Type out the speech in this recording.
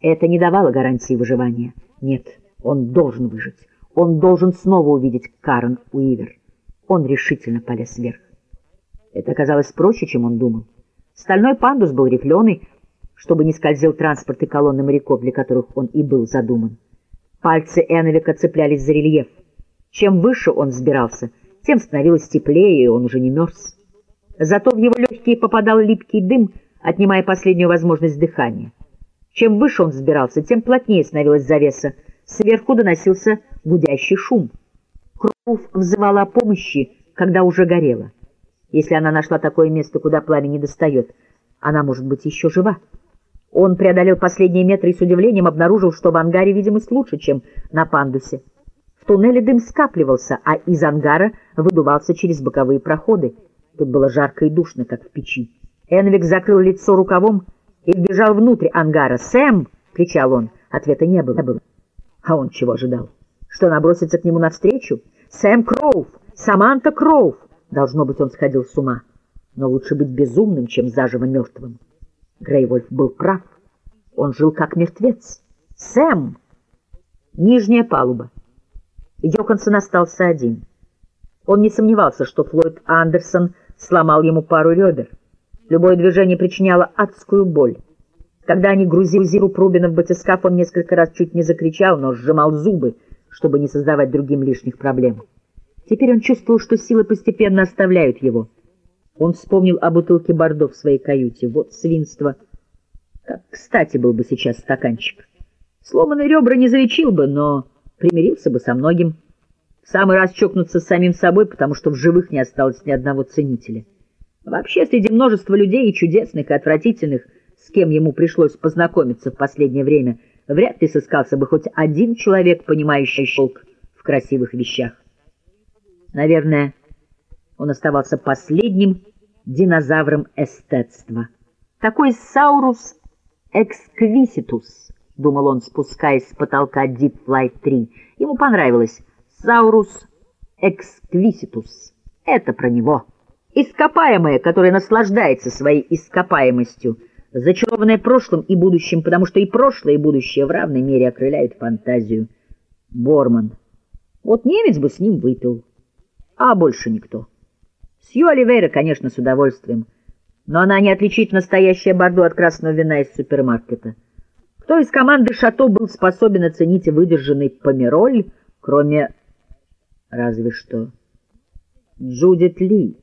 Это не давало гарантии выживания. Нет, он должен выжить. Он должен снова увидеть Карен Уивер. Он решительно полез вверх. Это оказалось проще, чем он думал. Стальной пандус был рифленый, чтобы не скользил транспорт и колонны моряков, для которых он и был задуман. Пальцы Эновика цеплялись за рельеф. Чем выше он взбирался, тем становилось теплее, и он уже не мерз. Зато в его легкие попадал липкий дым, отнимая последнюю возможность дыхания. Чем выше он взбирался, тем плотнее становилась завеса. Сверху доносился гудящий шум. Крув взывала о помощи, когда уже горела. Если она нашла такое место, куда пламя не достает, она может быть еще жива. Он преодолел последние метры и с удивлением обнаружил, что в ангаре видимость лучше, чем на пандусе. В туннеле дым скапливался, а из ангара выдувался через боковые проходы. Тут было жарко и душно, как в печи. Энвик закрыл лицо рукавом и вбежал внутрь ангара. «Сэм!» — кричал он. Ответа не было. А он чего ожидал? Что набросится к нему навстречу? «Сэм Кроув! Саманта Кроув!» Должно быть, он сходил с ума. Но лучше быть безумным, чем заживо мертвым. Грейвольф был прав. Он жил как мертвец. «Сэм!» Нижняя палуба. Йоконсон остался один. Он не сомневался, что Флойд Андерсон сломал ему пару ребер. Любое движение причиняло адскую боль. Когда они грузили Зиру Прубина в батискаф, он несколько раз чуть не закричал, но сжимал зубы, чтобы не создавать другим лишних проблем. Теперь он чувствовал, что силы постепенно оставляют его. Он вспомнил о бутылке Бордо в своей каюте. Вот свинство. Как кстати был бы сейчас стаканчик. Сломанные ребра не залечил бы, но примирился бы со многим. В самый раз чокнуться с самим собой, потому что в живых не осталось ни одного ценителя. Вообще, среди множества людей, и чудесных, и отвратительных, с кем ему пришлось познакомиться в последнее время, вряд ли сыскался бы хоть один человек, понимающий шелк в красивых вещах. Наверное, он оставался последним динозавром эстетства. Такой Саурус эксквиситус, думал он, спускаясь с потолка Deep Flight 3. Ему понравилось. Саурус эксквиситус. Это про него. Ископаемое, которое наслаждается своей ископаемостью, зачарованное прошлым и будущим, потому что и прошлое, и будущее в равной мере окрыляют фантазию. Борман. Вот немец бы с ним выпил, а больше никто. Сью Оливейра, конечно, с удовольствием, но она не отличит настоящее бордо от красного вина из супермаркета. Кто из команды «Шато» был способен оценить выдержанный помероль, кроме разве что Джудит Ли?